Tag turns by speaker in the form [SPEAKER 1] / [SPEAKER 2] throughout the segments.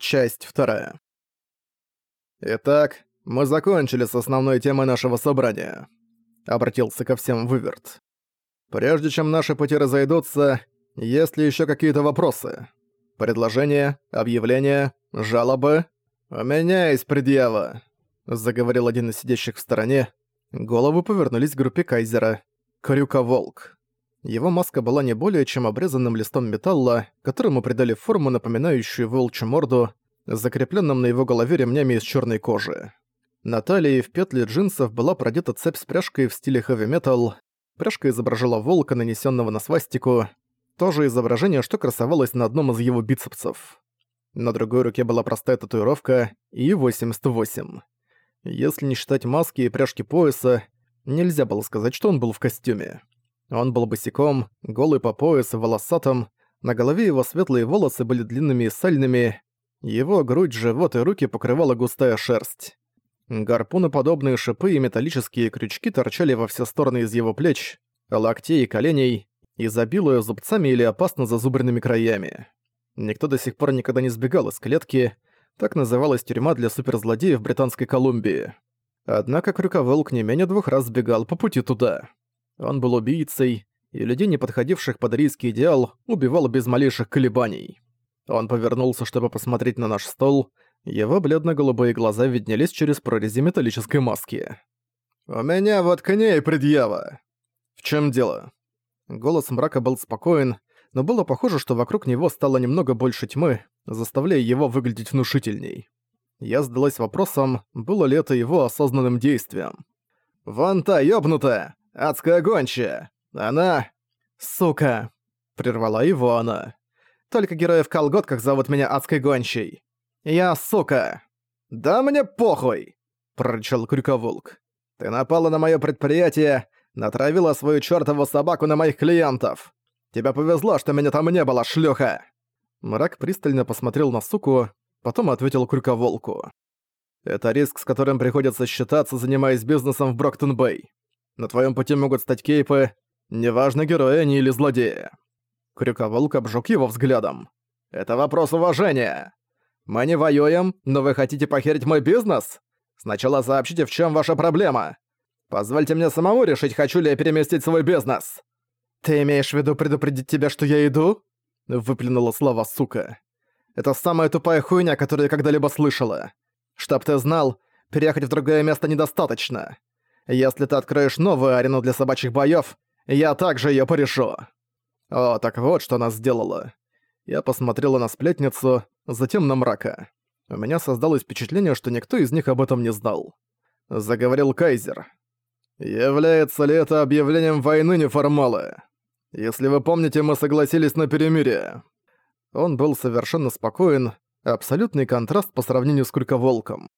[SPEAKER 1] Часть вторая. «Итак, мы закончили с основной темой нашего собрания», — обратился ко всем Выверт. «Прежде чем наши пути разойдутся, есть ли еще какие-то вопросы? Предложения, объявления, жалобы? У меня есть предъява», — заговорил один из сидящих в стороне. Головы повернулись к группе Кайзера. Крюка-волк. Его маска была не более чем обрезанным листом металла, которому придали форму, напоминающую волчью морду, закрепленным на его голове ремнями из черной кожи. На талии в петли джинсов была продета цепь с пряжкой в стиле хэви-метал. Пряжка изображала волка, нанесенного на свастику. То же изображение, что красовалось на одном из его бицепсов. На другой руке была простая татуировка И-88. Если не считать маски и пряжки пояса, нельзя было сказать, что он был в костюме. Он был босиком, голый по пояс волосатым, на голове его светлые волосы были длинными и сальными, его грудь, живот и руки покрывала густая шерсть. Гарпуноподобные шипы и металлические крючки торчали во все стороны из его плеч, локтей и коленей, изобилуя зубцами или опасно зазубренными краями. Никто до сих пор никогда не сбегал из клетки, так называлась тюрьма для суперзлодеев Британской Колумбии. Однако Крюковолк не менее двух раз сбегал по пути туда. Он был убийцей, и людей, не подходивших под рийский идеал, убивал без малейших колебаний. Он повернулся, чтобы посмотреть на наш стол. Его бледно-голубые глаза виднелись через прорези металлической маски. «У меня вот к ней предъява!» «В чем дело?» Голос мрака был спокоен, но было похоже, что вокруг него стало немного больше тьмы, заставляя его выглядеть внушительней. Я задалась вопросом, было ли это его осознанным действием. «Вон та ёбнутая! Адская гончая! Она...» «Сука!» — прервала его она. Только герои в колготках зовут меня адской гончей. Я сука. Да мне похуй, прорычал Крюковолк. Ты напала на мое предприятие, натравила свою чёртову собаку на моих клиентов. Тебе повезло, что меня там не было, шлюха. Мрак пристально посмотрел на суку, потом ответил Крюковолку. Это риск, с которым приходится считаться, занимаясь бизнесом в Броктон-Бэй. На твоем пути могут стать кейпы, неважно, герои они или злодеи. Крюковолк обжег его взглядом. «Это вопрос уважения. Мы не воюем, но вы хотите похерить мой бизнес? Сначала сообщите, в чем ваша проблема. Позвольте мне самому решить, хочу ли я переместить свой бизнес». «Ты имеешь в виду предупредить тебя, что я иду?» Выплюнула слова сука. «Это самая тупая хуйня, которую я когда-либо слышала. Чтоб ты знал, переехать в другое место недостаточно. Если ты откроешь новую арену для собачьих боёв, я также её порешу». О, так вот, что она сделала. Я посмотрела на сплетницу, затем на мрака. У меня создалось впечатление, что никто из них об этом не знал. Заговорил Кайзер. «Является ли это объявлением войны неформалы? Если вы помните, мы согласились на перемирие». Он был совершенно спокоен, абсолютный контраст по сравнению с Кульковолком.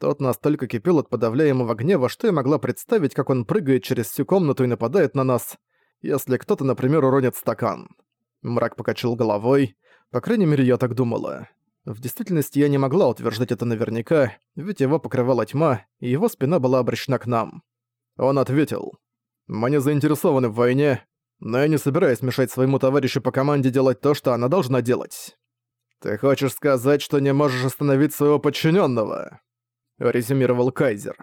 [SPEAKER 1] Тот настолько кипел от подавляемого гнева, что я могла представить, как он прыгает через всю комнату и нападает на нас, если кто-то, например, уронит стакан. Мрак покачал головой. По крайней мере, я так думала. В действительности я не могла утверждать это наверняка, ведь его покрывала тьма, и его спина была обращена к нам. Он ответил. «Мы не заинтересованы в войне, но я не собираюсь мешать своему товарищу по команде делать то, что она должна делать. Ты хочешь сказать, что не можешь остановить своего подчиненного? Резюмировал Кайзер.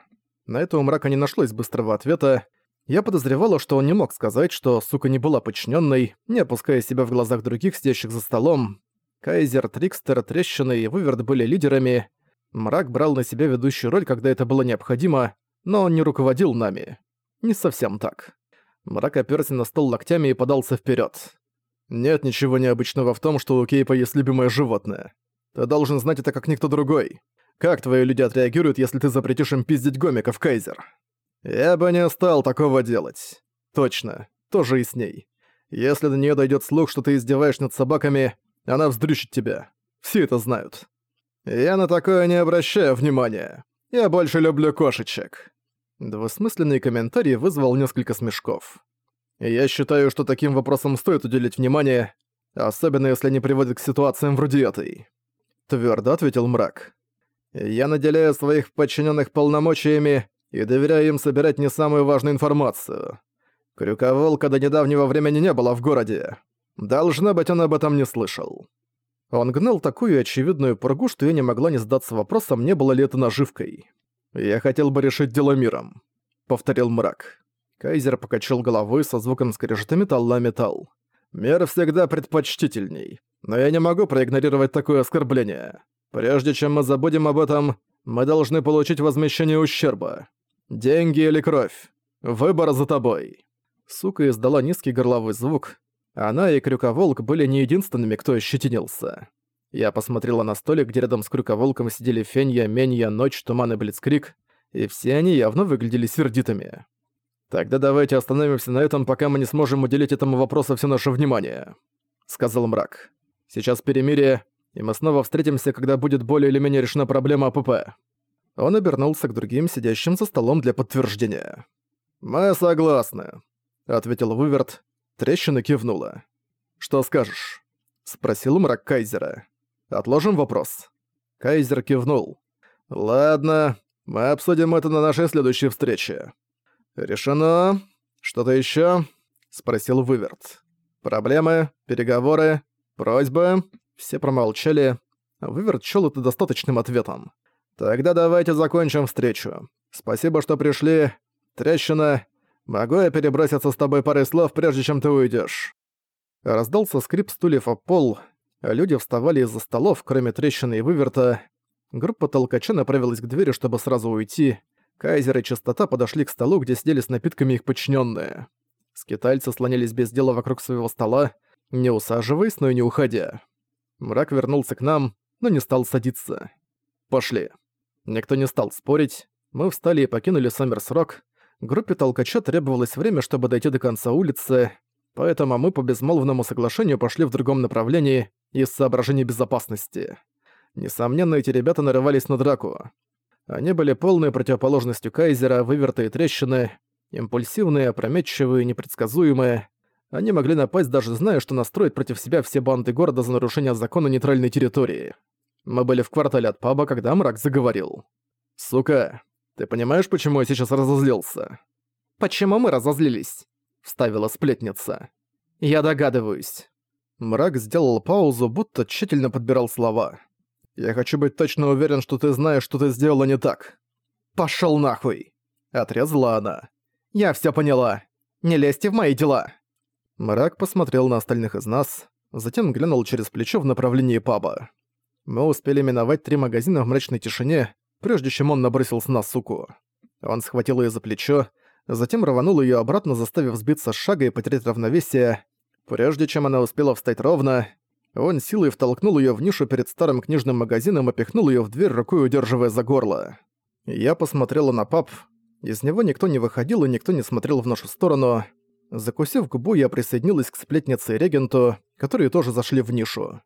[SPEAKER 1] На это у мрака не нашлось быстрого ответа, я подозревала, что он не мог сказать, что сука не была подчиненной, не опуская себя в глазах других, сидящих за столом. Кайзер, Трикстер, Трещина и Выверт были лидерами. Мрак брал на себя ведущую роль, когда это было необходимо, но он не руководил нами. Не совсем так. Мрак оперся на стол локтями и подался вперед. «Нет ничего необычного в том, что у Кейпа есть любимое животное. Ты должен знать это как никто другой. Как твои люди отреагируют, если ты запретишь им пиздить гомиков, Кайзер?» Я бы не стал такого делать. Точно, тоже и с ней. Если до нее дойдет слух, что ты издеваешь над собаками, она вздрючит тебя. Все это знают. Я на такое не обращаю внимания. Я больше люблю кошечек. Двусмысленный комментарий вызвал несколько смешков. Я считаю, что таким вопросам стоит уделить внимание, особенно если они приводят к ситуациям вроде этой. Твердо ответил мрак. Я наделяю своих подчиненных полномочиями и доверяю им собирать не самую важную информацию. Крюковолка до недавнего времени не было в городе. Должно быть, он об этом не слышал. Он гнал такую очевидную пургу, что я не могла не задаться вопросом, не было ли это наживкой. «Я хотел бы решить дело миром», — повторил мрак. Кайзер покачал головой со звуком скрежета металла металл. «Мир всегда предпочтительней, но я не могу проигнорировать такое оскорбление. Прежде чем мы забудем об этом, мы должны получить возмещение ущерба. Деньги или кровь. Выбор за тобой». Сука издала низкий горловой звук. Она и Крюковолк были не единственными, кто ощетинился. Я посмотрела на столик, где рядом с Крюковолком сидели Фенья, Менья, Ночь, Туман и Блицкрик, и все они явно выглядели сердитыми. «Тогда давайте остановимся на этом, пока мы не сможем уделить этому вопросу все наше внимание», — сказал мрак. «Сейчас перемирие, и мы снова встретимся, когда будет более или менее решена проблема АПП». Он обернулся к другим, сидящим за столом для подтверждения. «Мы согласны», — ответил Выверт. Трещина кивнула. «Что скажешь?» — спросил мрак Кайзера. «Отложим вопрос». Кайзер кивнул. «Ладно, мы обсудим это на нашей следующей встрече». «Решено. Что-то ещё?» — спросил Выверт. «Проблемы? Переговоры? Просьбы?» Все промолчали. Выверт счёл это достаточным ответом. «Тогда давайте закончим встречу. Спасибо, что пришли. Трещина. Могу я переброситься с тобой парой слов, прежде чем ты уйдешь?» Раздался скрип стульев о пол. Люди вставали из-за столов, кроме трещины и выверта. Группа толкача направилась к двери, чтобы сразу уйти. Кайзер и Чистота подошли к столу, где сидели с напитками их подчиненные. Скитальцы слонялись без дела вокруг своего стола, не усаживаясь, но и не уходя. Мрак вернулся к нам, но не стал садиться. «Пошли». Никто не стал спорить. Мы встали и покинули Саммерс-Рок. Группе толкача требовалось время, чтобы дойти до конца улицы, поэтому мы по безмолвному соглашению пошли в другом направлении из соображений безопасности. Несомненно, эти ребята нарывались на драку. Они были полной противоположностью Кайзера, вывертые трещины, импульсивные, опрометчивые, непредсказуемые. Они могли напасть, даже зная, что настроят против себя все банды города за нарушение закона нейтральной территории. Мы были в квартале от паба, когда мрак заговорил. «Сука, ты понимаешь, почему я сейчас разозлился?» «Почему мы разозлились?» — вставила сплетница. «Я догадываюсь». Мрак сделал паузу, будто тщательно подбирал слова. Я хочу быть точно уверен, что ты знаешь, что ты сделала не так. Пошёл нахуй!» Отрезала она. «Я всё поняла. Не лезьте в мои дела!» Мрак посмотрел на остальных из нас, затем глянул через плечо в направлении паба. Мы успели миновать три магазина в мрачной тишине, прежде чем он набросился на суку. Он схватил её за плечо, затем рванул её обратно, заставив сбиться с шага и потерять равновесие. Прежде чем она успела встать ровно, он силой втолкнул её в нишу перед старым книжным магазином и пихнул её в дверь, рукой удерживая за горло. Я посмотрела на пап. Из него никто не выходил и никто не смотрел в нашу сторону. Закусив губу, я присоединилась к сплетнице и регенту, которые тоже зашли в нишу.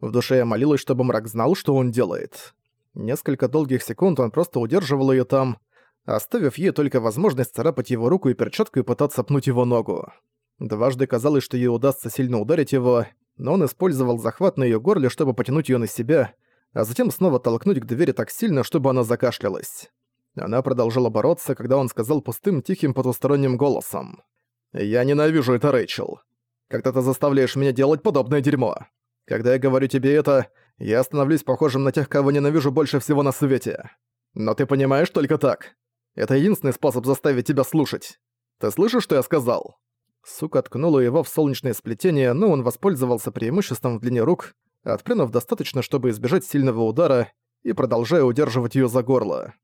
[SPEAKER 1] В душе я молилась, чтобы мрак знал, что он делает. Несколько долгих секунд он просто удерживал её там, оставив ей только возможность царапать его руку и перчаткой пытаться пнуть его ногу. Дважды казалось, что ей удастся сильно ударить его, но он использовал захват на её горле, чтобы потянуть её на себя, а затем снова толкнуть к двери так сильно, чтобы она закашлялась. Она продолжала бороться, когда он сказал пустым, тихим, потусторонним голосом. «Я ненавижу это, Рэйчел. Когда ты заставляешь меня делать подобное дерьмо. Когда я говорю тебе это, я становлюсь похожим на тех, кого ненавижу больше всего на свете. Но ты понимаешь только так. Это единственный способ заставить тебя слушать. Ты слышишь, что я сказал?» Сука ткнула его в солнечное сплетение, но он воспользовался преимуществом в длине рук, отпрянув достаточно, чтобы избежать сильного удара, и продолжая удерживать её за горло.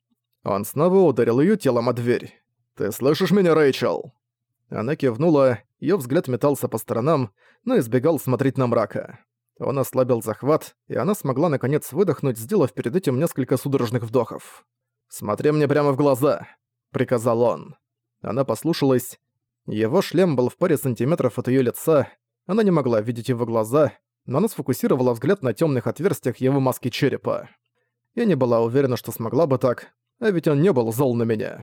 [SPEAKER 1] Он снова ударил её телом о дверь. «Ты слышишь меня, Рэйчел?» Она кивнула, её взгляд метался по сторонам, но избегал смотреть на мрака. Он ослабил захват, и она смогла наконец выдохнуть, сделав перед этим несколько судорожных вдохов. «Смотри мне прямо в глаза», — приказал он. Она послушалась, его шлем был в паре сантиметров от её лица, она не могла видеть его глаза, но она сфокусировала взгляд на тёмных отверстиях его маски черепа. Я не была уверена, что смогла бы так, а ведь он не был зол на меня.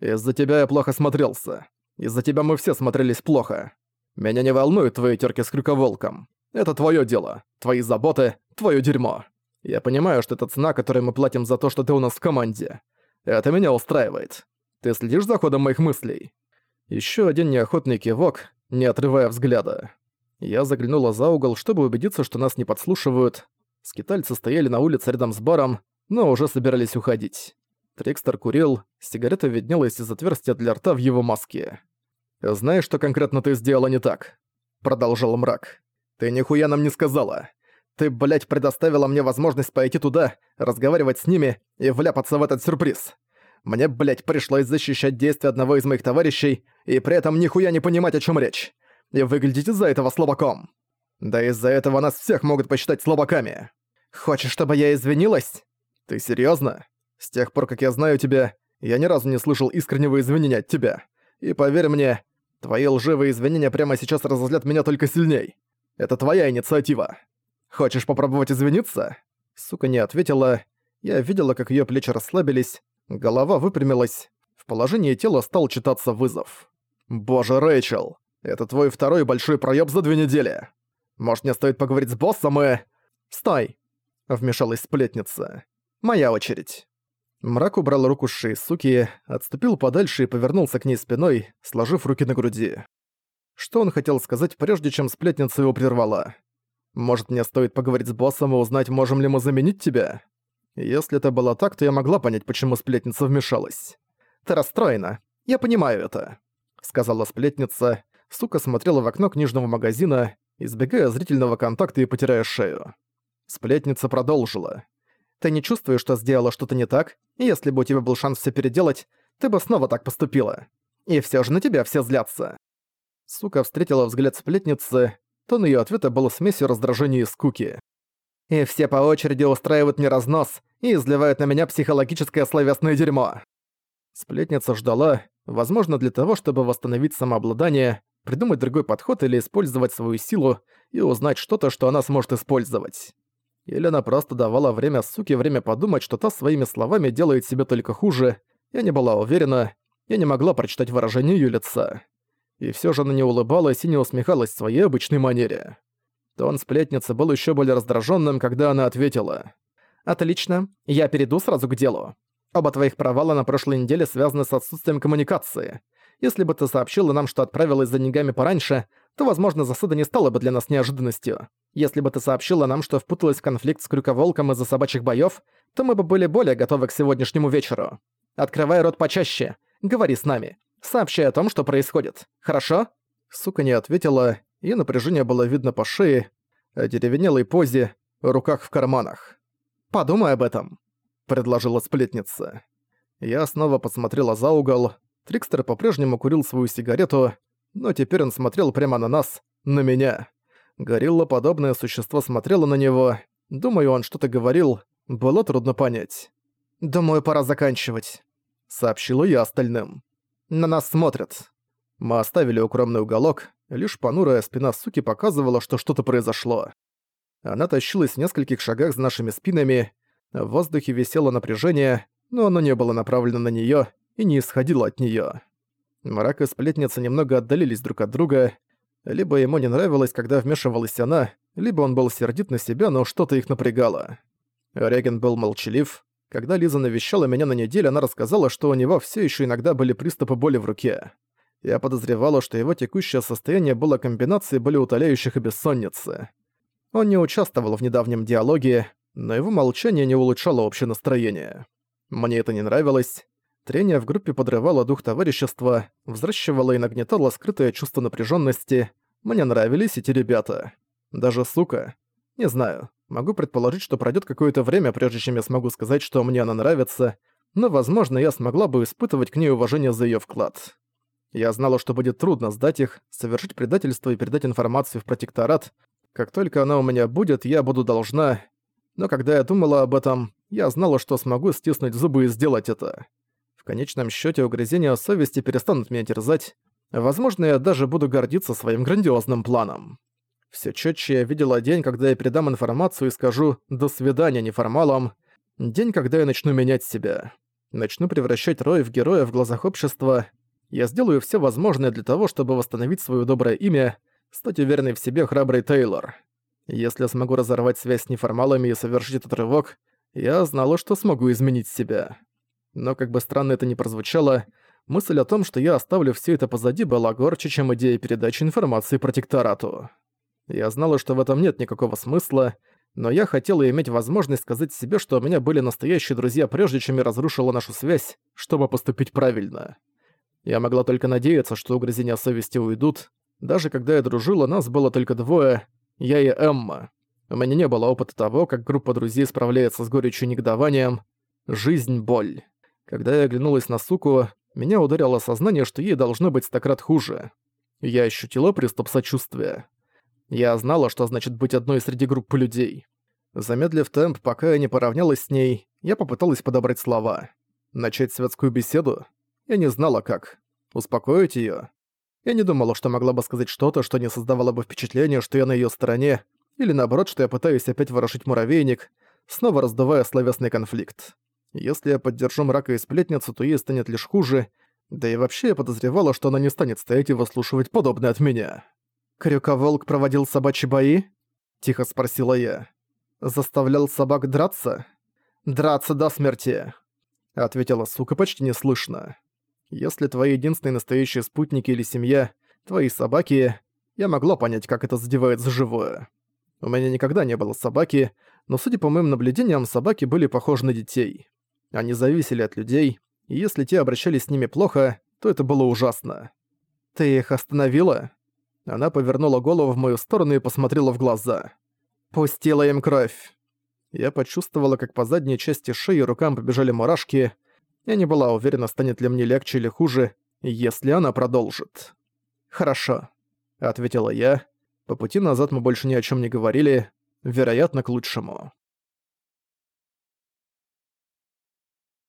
[SPEAKER 1] «Из-за тебя я плохо смотрелся. Из-за тебя мы все смотрелись плохо. Меня не волнуют твои терки с крюковолком. Это твоё дело, твои заботы, твоё дерьмо. Я понимаю, что это цена, которую мы платим за то, что ты у нас в команде. Это меня устраивает. Ты следишь за ходом моих мыслей? Еще один неохотный кивок, не отрывая взгляда. Я заглянула за угол, чтобы убедиться, что нас не подслушивают. Скитальцы стояли на улице рядом с баром, но уже собирались уходить. Трикстер курил, сигарета виднелась из отверстия для рта в его маске. «Знаешь, что конкретно ты сделала не так?» Продолжал мрак. «Ты нихуя нам не сказала. Ты, блядь, предоставила мне возможность пойти туда, разговаривать с ними и вляпаться в этот сюрприз. Мне, блядь, пришлось защищать действия одного из моих товарищей и при этом нихуя не понимать, о чем речь. И выглядеть из-за этого слабаком. Да из-за этого нас всех могут посчитать слабаками. Хочешь, чтобы я извинилась? Ты серьезно? С тех пор, как я знаю тебя, я ни разу не слышал искреннего извинения от тебя. И поверь мне, твои лживые извинения прямо сейчас разозлят меня только сильней. Это твоя инициатива. Хочешь попробовать извиниться? Сука не ответила. Я видела, как её плечи расслабились, голова выпрямилась. В положении тела стал читаться вызов. «Боже, Рэйчел, это твой второй большой проёб за две недели. Может, мне стоит поговорить с боссом и...» «Стой!» — вмешалась сплетница. «Моя очередь». Мрак убрал руку с шеи суки, отступил подальше и повернулся к ней спиной, сложив руки на груди. Что он хотел сказать, прежде чем сплетница его прервала? «Может, мне стоит поговорить с боссом и узнать, можем ли мы заменить тебя?» Если это было так, то я могла понять, почему сплетница вмешалась. «Ты расстроена. Я понимаю это», — сказала сплетница. Сука смотрела в окно книжного магазина, избегая зрительного контакта и потирая шею. Сплетница продолжила. Ты не чувствуешь, что сделала что-то не так, и если бы у тебя был шанс все переделать, ты бы снова так поступила. И все же на тебя все злятся». Сука встретила взгляд сплетницы, тон ее ответа был смесью раздражения и скуки. «И все по очереди устраивают мне разнос и изливают на меня психологическое словесное дерьмо». Сплетница ждала, возможно, для того, чтобы восстановить самообладание, придумать другой подход или использовать свою силу и узнать что-то, что она сможет использовать. Или она просто давала время суке время подумать, что та своими словами делает себе только хуже. Я не была уверена, я не могла прочитать выражение её лица. И всё же она не улыбалась и не усмехалась в своей обычной манере. Тон сплетницы был ещё более раздражённым, когда она ответила. «Отлично, я перейду сразу к делу. Оба твоих провала на прошлой неделе связаны с отсутствием коммуникации. Если бы ты сообщила нам, что отправилась за деньгами пораньше, то, возможно, засада не стала бы для нас неожиданностью. Если бы ты сообщила нам, что впуталась в конфликт с крюковолком из-за собачьих боёв, то мы бы были более готовы к сегодняшнему вечеру. Открывай рот почаще. Говори с нами. Сообщай о том, что происходит. Хорошо?» Сука не ответила, и напряжение было видно по шее, о деревенелой позе, руках в карманах. «Подумай об этом», — предложила сплетница. Я снова посмотрела за угол. Трикстер по-прежнему курил свою сигарету, но теперь он смотрел прямо на нас, на меня. Горилла-подобное существо смотрело на него. Думаю, он что-то говорил. Было трудно понять. «Думаю, пора заканчивать», — сообщила я остальным. «На нас смотрят». Мы оставили укромный уголок, лишь понурая спина суки показывала, что что-то произошло. Она тащилась в нескольких шагах за нашими спинами, в воздухе висело напряжение, но оно не было направлено на неё и не исходило от неё. Мрак и сплетница немного отдалились друг от друга, либо ему не нравилось, когда вмешивалась она, либо он был сердит на себя, но что-то их напрягало. Реген был молчалив. Когда Лиза навещала меня на неделю, она рассказала, что у него все еще иногда были приступы боли в руке. Я подозревала, что его текущее состояние было комбинацией болеутоляющих и бессонницы. Он не участвовал в недавнем диалоге, но его молчание не улучшало общее настроение. Мне это не нравилось. Трение в группе подрывало дух товарищества, взращивало и нагнетало скрытое чувство напряженности. Мне нравились эти ребята. Даже сука. Не знаю. Могу предположить, что пройдет какое-то время, прежде чем я смогу сказать, что мне она нравится, но, возможно, я смогла бы испытывать к ней уважение за ее вклад. Я знала, что будет трудно сдать их, совершить предательство и передать информацию в протекторат. Как только она у меня будет, я буду должна. Но когда я думала об этом, я знала, что смогу стиснуть зубы и сделать это. В конечном счете угрызения совести перестанут меня терзать. Возможно, я даже буду гордиться своим грандиозным планом. Все четче я видела день, когда я передам информацию и скажу «до свидания неформалам», день, когда я начну менять себя. Начну превращать Рой в героя в глазах общества. Я сделаю все возможное для того, чтобы восстановить свое доброе имя, стать уверенной в себе храбрый Тейлор. Если смогу разорвать связь с неформалами и совершить этот рывок, я знала, что смогу изменить себя. Но как бы странно это ни прозвучало, мысль о том, что я оставлю все это позади, была горче, чем идея передачи информации протекторату. Я знала, что в этом нет никакого смысла, но я хотела иметь возможность сказать себе, что у меня были настоящие друзья, прежде чем я разрушила нашу связь, чтобы поступить правильно. Я могла только надеяться, что угрызения совести уйдут. Даже когда я дружила, нас было только двое, я и Эмма. У меня не было опыта того, как группа друзей справляется с горечью и негодованием. Жизнь — боль. Когда я оглянулась на суку, меня ударило сознание, что ей должно быть стократ хуже. Я ощутила приступ сочувствия. Я знала, что значит быть одной среди группы людей. Замедлив темп, пока я не поравнялась с ней, я попыталась подобрать слова. Начать светскую беседу? Я не знала как. Успокоить её? Я не думала, что могла бы сказать что-то, что не создавало бы впечатление, что я на её стороне, или наоборот, что я пытаюсь опять ворошить муравейник, снова раздувая словесный конфликт. Если я поддержу мрака и сплетницу, то ей станет лишь хуже, да и вообще я подозревала, что она не станет стоять и выслушивать подобное от меня. «Крюковолк проводил собачьи бои?» — тихо спросила я. «Заставлял собак драться?» «Драться до смерти!» — ответила сука почти неслышно. «Если твои единственные настоящие спутники или семья — твои собаки, я могла понять, как это задевает за живое. У меня никогда не было собаки, но, судя по моим наблюдениям, собаки были похожи на детей. Они зависели от людей, и если те обращались с ними плохо, то это было ужасно. «Ты их остановила?» Она повернула голову в мою сторону и посмотрела в глаза. «Пустила им кровь». Я почувствовала, как по задней части шеи рукам побежали мурашки. Я не была уверена, станет ли мне легче или хуже, если она продолжит. «Хорошо», — ответила я. По пути назад мы больше ни о чем не говорили, вероятно, к лучшему.